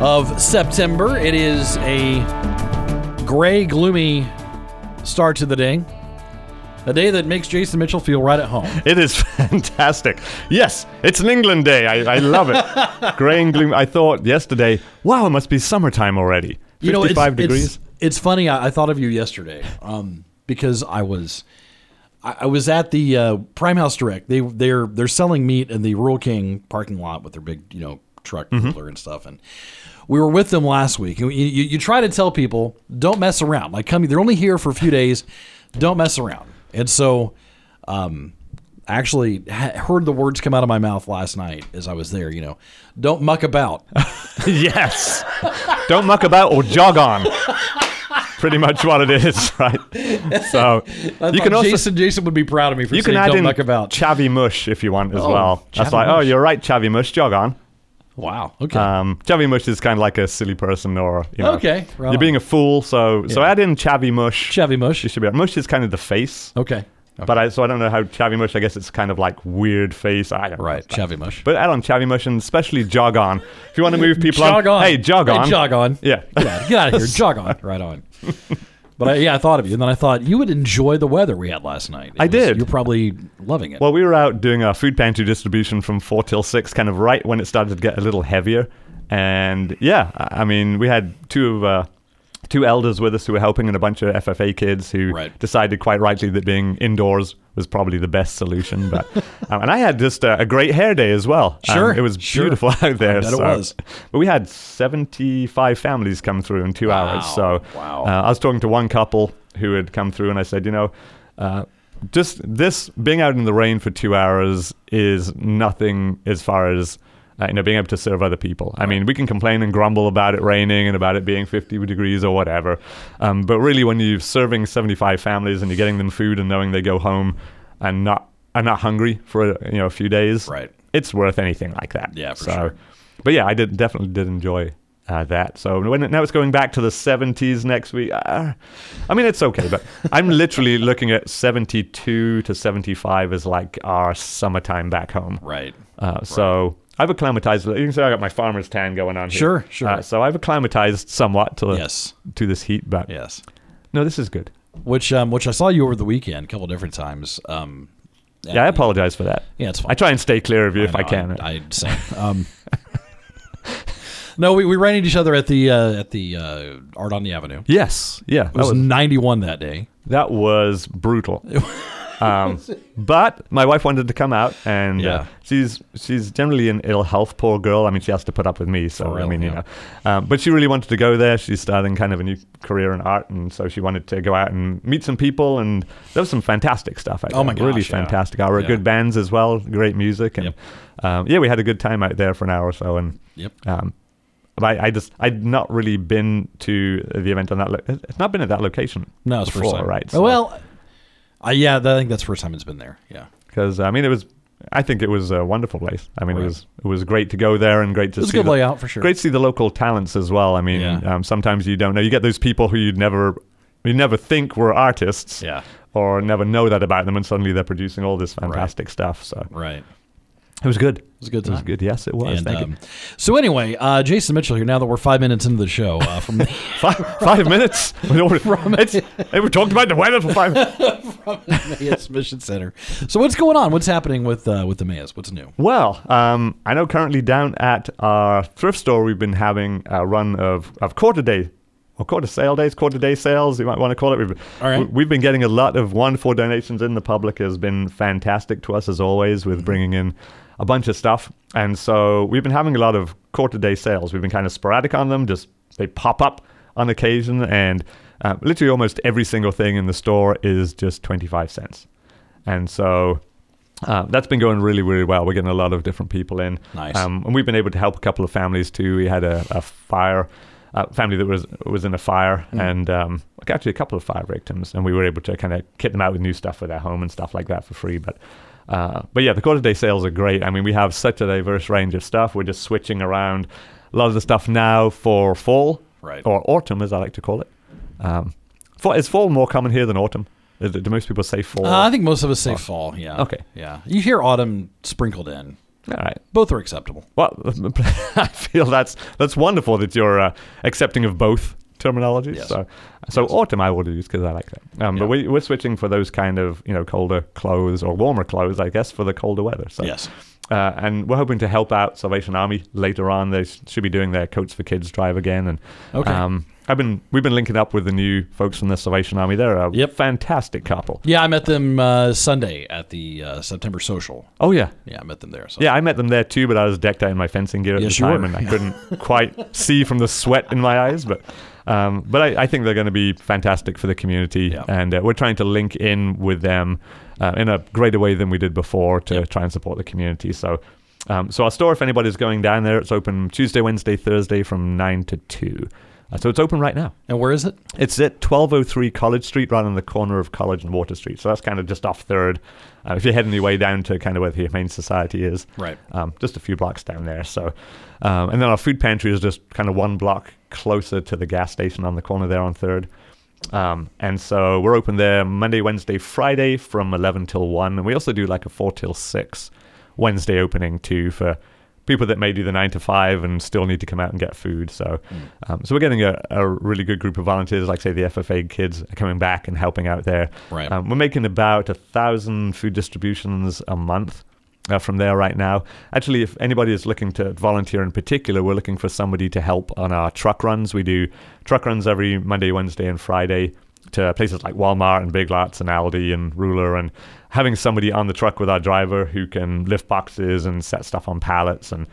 of September. It is a gray, gloomy start to the day. A day that makes Jason Mitchell feel right at home. It is fantastic. Yes, it's an England day. I, I love it. Gray and gloom. I thought yesterday, wow, it must be summertime already. 55 You know, it's, degrees. It's, it's funny. I, I thought of you yesterday um, because I was I, I was at the uh, Prime House Direct. They they're they're selling meat in the Rural King parking lot with their big you know truck Mm-hmm. cooler and stuff. And we were with them last week. And you, you, you try to tell people don't mess around. Like come, they're only here for a few days. Don't mess around. And so. Um, Actually, ha- heard the words come out of my mouth last night as I was there. You know, don't muck about. yes. Don't muck about or jog on. Pretty much what it is, right? So you can also Jason Jason would be proud of me for you saying can add don't in muck about. chavvy mush if you want as Oh, well. That's like, oh, you're right, chavvy mush, jog on. Wow. Okay. Um, chavvy mush is kind of like a silly person or you know, Okay, right you're on. being a fool. So so Yeah. add in chavvy mush. Chevy mush. You should be. Mush is kind of the face. Okay. But I, so I don't know how chavvy mush. I guess it's kind of like weird face. I don't know. Right. Chevy mush. But add on chavvy mush and especially jog on. If you want to move people jog on. hey, jog Hey, on. jog on. Yeah. Yeah. Get out of here. jog on. Right on. But I, yeah, I thought of you, and then I thought you would enjoy the weather we had last night. It I was- did. You're probably loving it. Well, we were out doing our food pantry distribution from four till six, kind of right when it started to get a little heavier. And yeah, I I mean, we had two of uh, two elders with us who were helping, and a bunch of FFA kids who Right. decided quite rightly that being indoors was probably the best solution. But um, and I had just a, a great hair day as well. Um, Sure, it was sure. beautiful out there. bet it was. But we had seventy five families come through in two hours. So wow. uh, I was talking to one couple who had come through, and I said, you know. Uh, just this being out in the rain for two hours is nothing as far as uh, you know being able to serve other people. I mean, we can complain and grumble about it raining and about it being 50 degrees or whatever, um, but really, when you're serving 75 families and you're getting them food and knowing they go home and not are not hungry for you know a few days, Right. It's worth anything like that. Yeah, for so, sure. But yeah, I did definitely did enjoy uh, that. So when now it's going back to the 70s next week. Uh, I mean, it's okay, but I'm literally looking at 72 to 75 as like our summertime back home. right. Uh, so I've acclimatized. You can say I got my farmer's tan going on here. Sure, sure. Uh, so I've acclimatized somewhat to the, Yes. to this heat, but Yes. no, this is good. Which um, which I saw you over the weekend a couple different times. Um, Yeah, I apologize for that. Yeah, it's fine. I try and stay clear of you if I can. I, I same. Um, no, we, we ran into each other at the uh, at the uh, Art on the Avenue. yes, yeah, It was, that was 91 that day. That was brutal. um, but my wife wanted to come out, and Yeah. uh, she's she's generally an ill health. Poor girl. I mean, she has to put up with me. So real, I mean, you know. Um, but she really wanted to go there. She's starting kind of a new career in art, and so she wanted to go out and meet some people. And there was some fantastic stuff. Out Oh my there. really yeah. fantastic. Our Yeah. good bands as well. Great music, and Yep. um, yeah, we had a good time out there for an hour or so. And Yep. um, but I, I just I'd not really been to the event on that. Lo- it's not been at that location. No, it's before, first time. right? Oh, well, uh, yeah, I think that's the first time it's been there. Yeah. because I mean it was. I think it was a wonderful place. I mean, Right. it was it was great to go there and great to It was a see good the, layout for sure. Great to see the local talents as well. I mean, Yeah. um, sometimes you don't know. You get those people who you'd never you never think were artists, Yeah. or never know that about them, and suddenly they're producing all this fantastic stuff. So Right. It was good. It was a good It was good. Yes, it was. And, Thank um, you. so anyway, uh, Jason Mitchell here. Now that we're five minutes into the show, uh, from Five, five minutes. We don't- it's, hey, we talked about the weather for five. from Emmaus Mission Center. So what's going on? What's happening with uh, with Emmaus? What's new? Well, um, I know currently down at our thrift store, we've been having a run of, of quarter day or quarter sale days, quarter day sales, you might want to call it. We've, All right. we- We've been getting a lot of wonderful donations in. The public has been fantastic to us as always with bringing in a bunch of stuff. And so we've been having a lot of quarter day sales. We've been kind of sporadic on them, just they pop up on occasion. And uh, literally almost every single thing in the store is just 25 cents. And so Uh, that's been going really, really well. We're getting a lot of different people in. Nice. Um, and we've been able to help a couple of families too. We had a, a fire. A family that was was in a fire, Hmm. and um, actually a couple of fire victims, and we were able to kind of kit them out with new stuff for their home and stuff like that for free. But uh, but yeah, the quarter day sales are great. I mean, we have such a diverse range of stuff. We're just switching around a lot of the stuff now for fall, Right. or autumn, as I like to call it. Um, fall, is fall more common here than autumn? Do most people say fall? Uh, I think most of us say fall. Yeah. Okay. Yeah. You hear autumn sprinkled in. All right. Both are acceptable. Well, I feel that's that's wonderful that you're uh, accepting of both terminologies. Yes. So, so autumn I would use because I like that. Um, But we, we're switching for those kind of you know colder clothes or warmer clothes, I guess, for the colder weather. So, Yes. Uh, and we're hoping to help out Salvation Army later on. They sh- should be doing their Coats for Kids drive again. And Okay. um, I've been we've been linking up with the new folks from the Salvation Army. They're a Yep. fantastic couple. Yeah, I met them uh, Sunday at the uh, September social. Oh yeah. Yeah, I met them there. So. Yeah, I met them there too, but I was decked out in my fencing gear at Yes, the time, and I couldn't quite see from the sweat in my eyes. But um, but I, I think they're going to be fantastic for the community, Yeah. and uh, we're trying to link in with them uh, in a greater way than we did before to Yep. try and support the community. So. Um, so our store, if anybody's going down there, it's open Tuesday, Wednesday, Thursday from nine to two. Uh, so it's open right now. And where is it? It's at 1203 College Street, right on the corner of College and Water Street. So that's kind of just off Third. Uh, if you're heading your way down to kind of where the Humane Society is, Right. um, just a few blocks down there. So, um, and then our food pantry is just kind of one block closer to the gas station on the corner there on Third. Um, and so we're open there Monday, Wednesday, Friday from 11 till 1. And we also do like a 4 till 6 Wednesday opening too for people that may do the 9 to 5 and still need to come out and get food. So, um, so we're getting a, a really good group of volunteers, like say the FFA kids are coming back and helping out there. Right. Um, we're making about a thousand food distributions a month uh, from there right now. Actually, if anybody is looking to volunteer in particular, we're looking for somebody to help on our truck runs. We do truck runs every Monday, Wednesday, and Friday to places like Walmart and Big Lots and Aldi and Ruler and having somebody on the truck with our driver who can lift boxes and set stuff on pallets and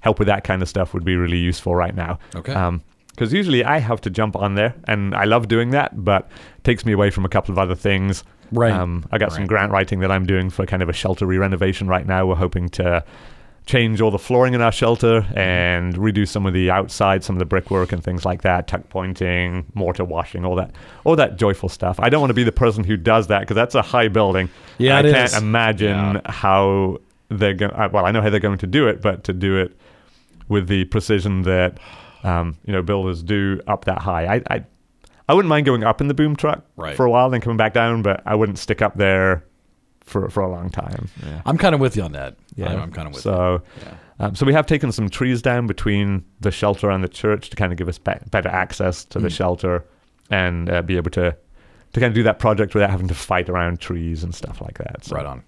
help with that kind of stuff would be really useful right now. Okay. Um, because usually I have to jump on there, and I love doing that, but it takes me away from a couple of other things. Right. Um, I got some grant writing that I'm doing for kind of a shelter re-renovation right now. We're hoping to change all the flooring in our shelter and redo some of the outside, some of the brickwork and things like that, tuck pointing, mortar washing, all that, all that joyful stuff. I don't want to be the person who does that because that's a high building. Yeah, I can't is. imagine Yeah. how they're going. Well, I know how they're going to do it, but to do it with the precision that um, you know builders do up that high. I, I I wouldn't mind going up in the boom truck Right. for a while, then coming back down, but I wouldn't stick up there for for a long time. Yeah, I'm kind of with you on that. I'm, I'm kind of with so. Yeah. Um, so we have taken some trees down between the shelter and the church to kind of give us be- better access to Hmm. the shelter and uh, be able to to kind of do that project without having to fight around trees and stuff like that. So, Right on.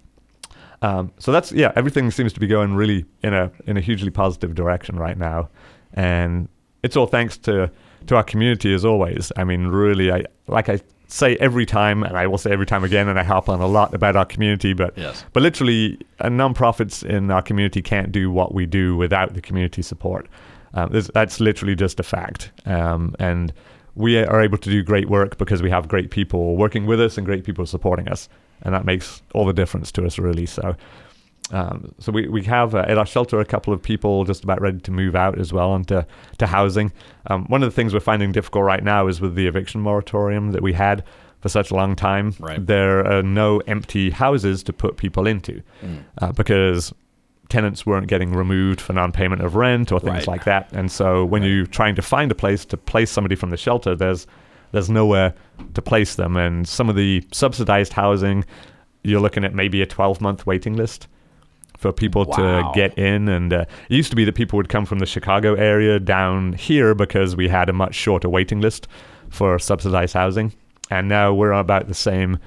um, so that's yeah, everything seems to be going really in a in a hugely positive direction right now, and it's all thanks to to our community as always. I mean, really, I like I say every time, and I will say every time again, and I harp on a lot about our community, but Yes. but literally, uh, nonprofits in our community can't do what we do without the community support. Um, this- that's literally just a fact, um, and we are able to do great work because we have great people working with us and great people supporting us, and that makes all the difference to us, really. So, um, so we, we have uh, at our shelter a couple of people just about ready to move out as well into to housing. Um, one of the things we're finding difficult right now is with the eviction moratorium that we had for such a long time. Right. There are no empty houses to put people into Mm. uh, because tenants weren't getting removed for non-payment of rent or things Right. like that. And so when Right. you're trying to find a place to place somebody from the shelter, there's there's nowhere to place them. And some of the subsidized housing, you're looking at maybe a 12 month waiting list for people Wow. to get in. And uh, it used to be that people would come from the Chicago area down here because we had a much shorter waiting list for subsidized housing. And now we're about the same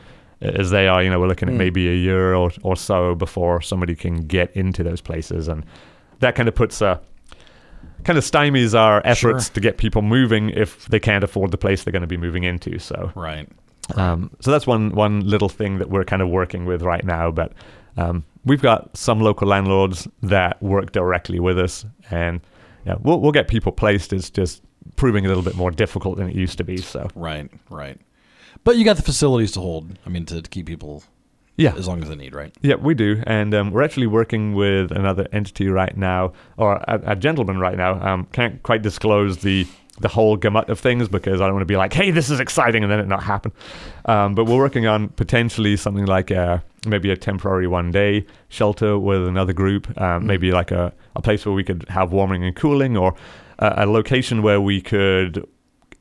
as they are. You know, we're looking at Mm. maybe a year or, or so before somebody can get into those places. And that kind of puts a kind of stymies our efforts Sure. to get people moving if they can't afford the place they're going to be moving into. So Right. um, so that's one one little thing that we're kind of working with right now. But um, we've got some local landlords that work directly with us, and yeah, we'll we'll get people placed. It's just proving a little bit more difficult than it used to be. So Right. Right. But you got the facilities to hold. I mean, to, to keep people Yeah. as long as they need, right? Yeah, we do, and um, we're actually working with another entity right now, or a, a gentleman right now. Um, can't quite disclose the the whole gamut of things because I don't want to be like, "Hey, this is exciting," and then it not happen. Um, but we're working on potentially something like a, maybe a temporary one day shelter with another group, um, maybe like a, a place where we could have warming and cooling, or a, a location where we could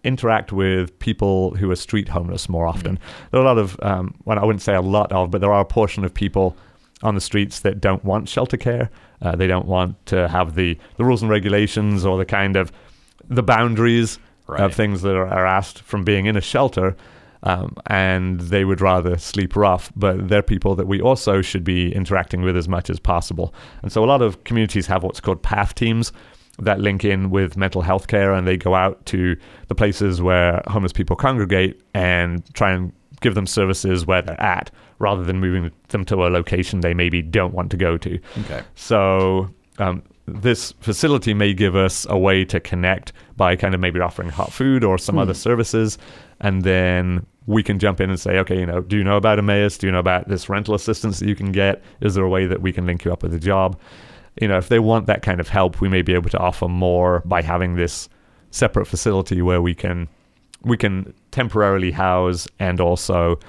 interact with people who are street homeless more often. There are a lot of, um, well, I wouldn't say a lot of, but there are a portion of people on the streets that don't want shelter care. Uh, they don't want to have the, the rules and regulations or the kind of the boundaries Right. of things that are, are asked from being in a shelter. Um, and they would rather sleep rough, but they're people that we also should be interacting with as much as possible. And so a lot of communities have what's called PATH teams that link in with mental health care and they go out to the places where homeless people congregate and try and give them services where they're at rather than moving them to a location they maybe don't want to go to. Okay. So um, this facility may give us a way to connect by kind of maybe offering hot food or some other hmm. services, and then we can jump in and say, okay, you know, do you know about Emmaus? Do you know about this rental assistance that you can get? Is there a way that we can link you up with a job? You know, if they want that kind of help, we may be able to offer more by having this separate facility where we can we can temporarily house and also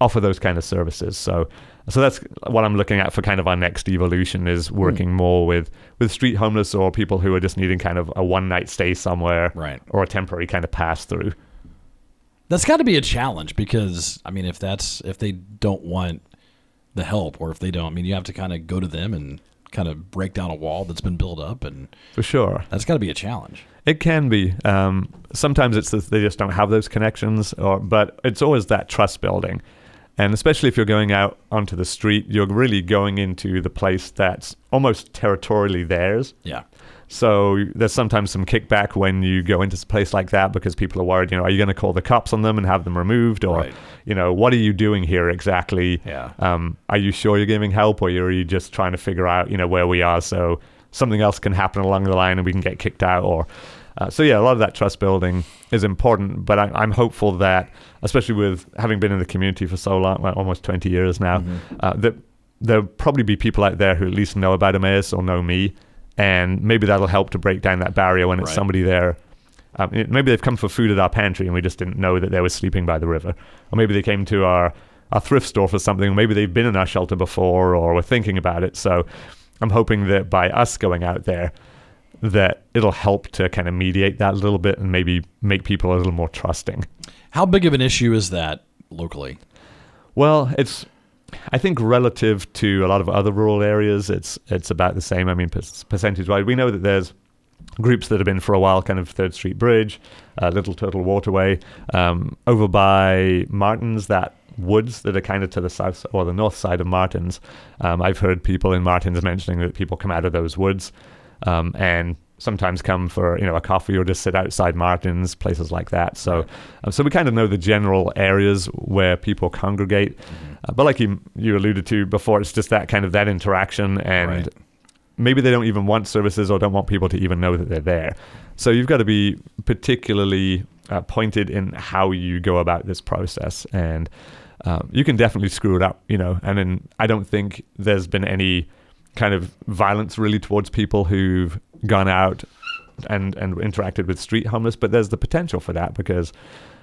offer those kind of services. So so that's what I'm looking at for kind of our next evolution is working more with with street homeless or people who are just needing kind of a one night stay somewhere Right. or a temporary kind of pass through. That's got to be a challenge because I mean, if that's if they don't want the help, or if they don't, I mean, you have to kind of go to them and kind of break down a wall that's been built up, and For sure. that's got to be a challenge. It can be. Um, sometimes it's that they just don't have those connections, or but it's always that trust building, and especially if you're going out onto the street, you're really going into the place that's almost territorially theirs. Yeah. So there's sometimes some kickback when you go into a place like that because people are worried. You know, are you going to call the cops on them and have them removed, or Right. you know, what are you doing here exactly? Yeah. Um, are you sure you're giving help, or are you just trying to figure out, you know, where we are so something else can happen along the line and we can get kicked out, or uh, so yeah, a lot of that trust building is important. But I, I'm hopeful that, especially with having been in the community for so long, well, almost 20 years now, uh, that there'll probably be people out there who at least know about Emmaus or know me, and maybe that'll help to break down that barrier when it's Right. somebody there. Um, it- maybe they've come for food at our pantry and we just didn't know that they were sleeping by the river, or maybe they came to our our thrift store for something. Maybe they've been in our shelter before or were thinking about it. So I'm hoping that by us going out there, that it'll help to kind of mediate that a little bit and maybe make people a little more trusting. How big of an issue is that locally? Well, it's I think relative to a lot of other rural areas, it's it's about the same. I mean, percentage wise, we know that there's groups that have been for a while, kind of Third Street Bridge, uh, Little Turtle Waterway, um, over by Martins, that woods that are kind of to the south or the north side of Martins. Um, I've heard people in Martins mentioning that people come out of those woods um, and sometimes come for you know a coffee or just sit outside Martins, places like that. So, um, so we kind of know the general areas where people congregate. Uh, but like you you alluded to before, it's just that kind of that interaction and. Right. Maybe they don't even want services or don't want people to even know that they're there. So you've got to be particularly uh, pointed in how you go about this process, and um, you can definitely screw it up, you know. And then I don't think there's been any kind of violence really towards people who've gone out and and interacted with street homeless, but there's the potential for that because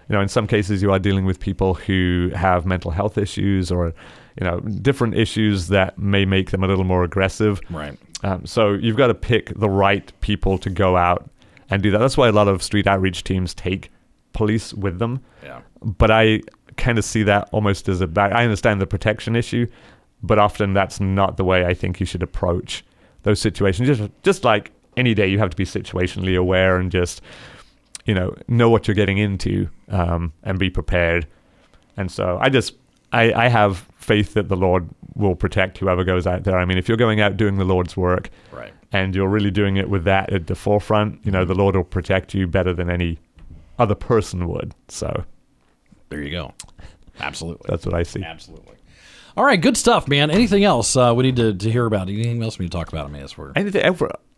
you know in some cases you are dealing with people who have mental health issues or you know different issues that may make them a little more aggressive. Right. Um, so you've got to pick the right people to go out and do that. That's why a lot of street outreach teams take police with them. Yeah. But I kind of see that almost as a back. I understand the protection issue, but often that's not the way I think you should approach those situations. Just just like any day, you have to be situationally aware and just you know know what you're getting into um, and be prepared. And so I just I, I have faith that the Lord will protect whoever goes out there. I mean, if you're going out doing the Lord's work Right. and you're really doing it with that at the forefront, you know, the Lord will protect you better than any other person would. So There you go. Absolutely. that's what I see. Absolutely. All right, good stuff, man. Anything else uh, we need to, to hear about? Anything else we need to talk about? I mean, as we're Anything?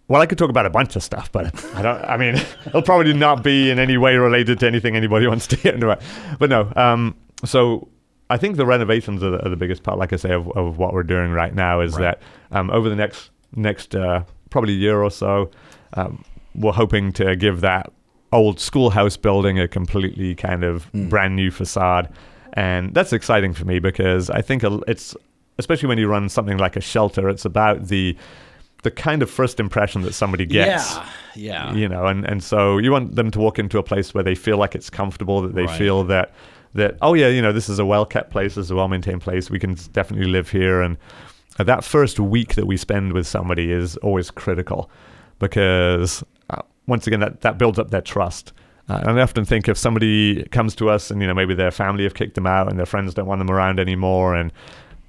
Well, I could talk about a bunch of stuff, but I don't. I mean, it'll probably not be in any way related to anything anybody wants to hear about. But no. Um, so I think the renovations are the, are the biggest part, like I say, of, of what we're doing right now. Is Right. that um, over the next next uh, probably year or so, um, we're hoping to give that old schoolhouse building a completely kind of brand new facade, and that's exciting for me because I think it's especially when you run something like a shelter, it's about the the kind of first impression that somebody gets Yeah, yeah. you know and and so you want them to walk into a place where they feel like it's comfortable that they Right. feel that that oh yeah you know this is a well kept place this is a well maintained place we can definitely live here and that first week that we spend with somebody is always critical because uh, once again that that builds up their trust uh, and I often think if somebody comes to us and you know maybe their family have kicked them out and their friends don't want them around anymore and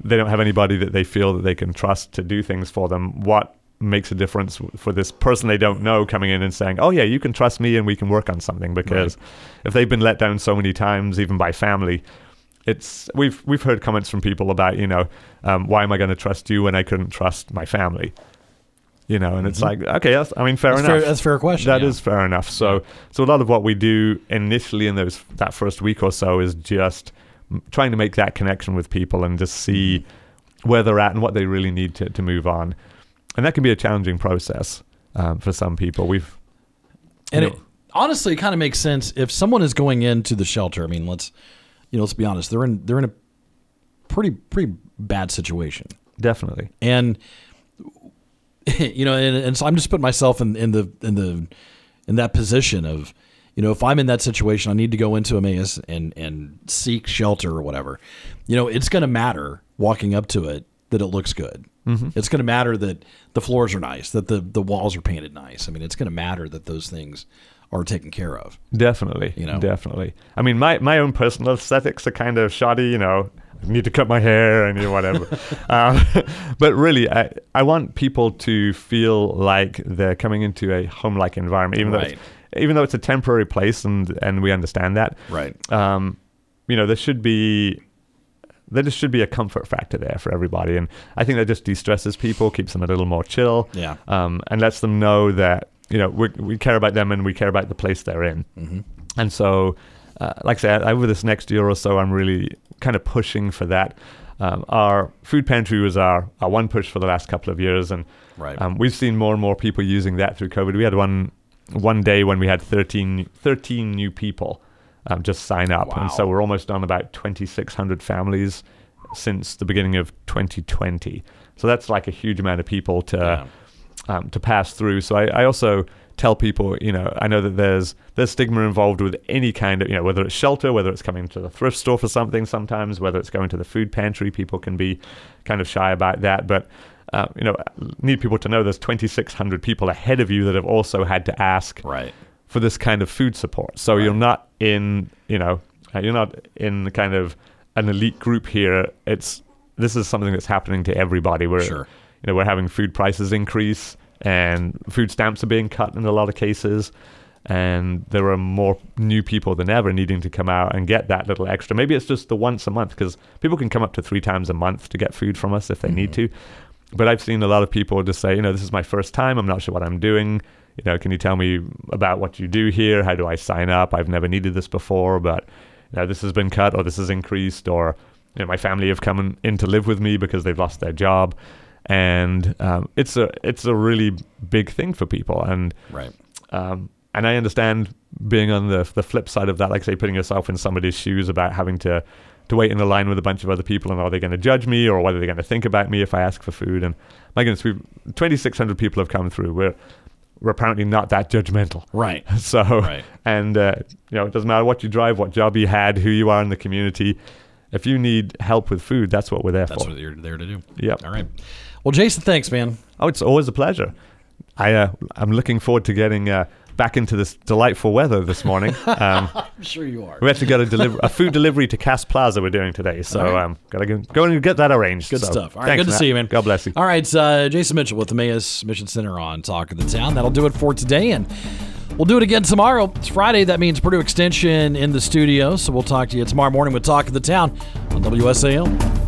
they don't have anybody that they feel that they can trust to do things for them what makes a difference for this person they don't know coming in and saying oh yeah you can trust me and we can work on something because if they've been let down so many times even by family it's we've we've heard comments from people about you know um, why am I going to trust you when I couldn't trust my family you know and it's like okay that's, I mean fair Mm-hmm. That's enough fair- that's a fair question, That is yeah. fair enough so so a lot of what we do initially in those that first week or so is just trying to make that connection with people and just see Mm-hmm. where they're at and what they really need to, to move on and that can be a challenging process um, for some people we've And it, honestly, it kind of makes sense if someone is going into the shelter. I mean, let's you know, let's be honest. They're in they're in a pretty pretty bad situation, definitely and you know, and, and so I'm just putting myself in in the in the in that position of you know, if I'm in that situation, I need to go into Emmaus and and seek shelter or whatever. You know, it's going to matter walking up to it that it looks good. Mm-hmm. It's going to matter that the floors are nice, that the the walls are painted nice. I mean, it's going to matter that those things are taken care of. Definitely, You know? definitely. I mean, my my own personal aesthetics are kind of shoddy. You know, I need to cut my hair and you know, whatever. um, but really, I I want people to feel like they're coming into a home-like environment, even though Right. it's, even though it's a temporary place, and and we understand that. Right. Um, you know, there should be. There just should be a comfort factor there for everybody, and I think that just de-stresses people, keeps them a little more chill, Yeah. um, and lets them know that you know we we care about them and we care about the place they're in. Mm-hmm. And so, uh, like I said, over this next year or so, I'm really kind of pushing for that. Um, our food pantry was our, our one push for the last couple of years, and Right. um, we've seen more and more people using that through COVID. We had one one day when we had 13, 13 new people um, just sign up, and so we're almost on about 2,600 families since the beginning of 2020. So that's like a huge amount of people to Yeah. um, to pass through. So I, I also tell people, you know, I know that there's there's stigma involved with any kind of, you know, whether it's shelter, whether it's coming to the thrift store for something, sometimes whether it's going to the food pantry, people can be kind of shy about that. But uh, you know, need people to know there's 2,600 people ahead of you that have also had to ask Right. For this kind of food support. So you're not in, you know, uh, you're not in the kind of an elite group here. It's this is something that's happening to everybody. We're, Sure. you know, we're having food prices increase and food stamps are being cut in a lot of cases. And there are more new people than ever needing to come out and get that little extra. Maybe it's just the once a month because people can come up to three times a month to get food from us if they need to. But I've seen a lot of people just say, you know, this is my first time. I'm not sure what I'm doing. You know, can you tell me about what you do here? How do I sign up? I've never needed this before, but you know, this has been cut or this has increased, or you know, my family have come in, in to live with me because they've lost their job, and um, it's a it's a really big thing for people. And Right. um, and I understand being on the the flip side of that, like say putting yourself in somebody's shoes about having to to wait in a line with a bunch of other people and are they going to judge me or what are they going to think about me if I ask for food? And my goodness, we've 2,600 people have come through. We're we're apparently not that judgmental. Right. So, Right. and uh, you know, it doesn't matter what you drive, what job you had, who you are in the community. If you need help with food, that's what we're there That's for. That's what you're there to do. Yep. All right. Well, Jason, thanks, man. Oh, it's always a pleasure. I uh, I'm looking forward to getting uh, back into this delightful weather this morning. Um, I'm sure you are. we actually got a, deliver- a food delivery to Cass Plaza we're doing today, so right. um, gotta go, go and get that arranged. Good So, stuff. All right, good to Matt. see you, man. God bless you. All right, uh, Jason Mitchell with the Emmaus Mission Center on Talk of the Town. That'll do it for today, and we'll do it again tomorrow. It's Friday. That means Purdue Extension in the studio, so we'll talk to you tomorrow morning with Talk of the Town on WSAL.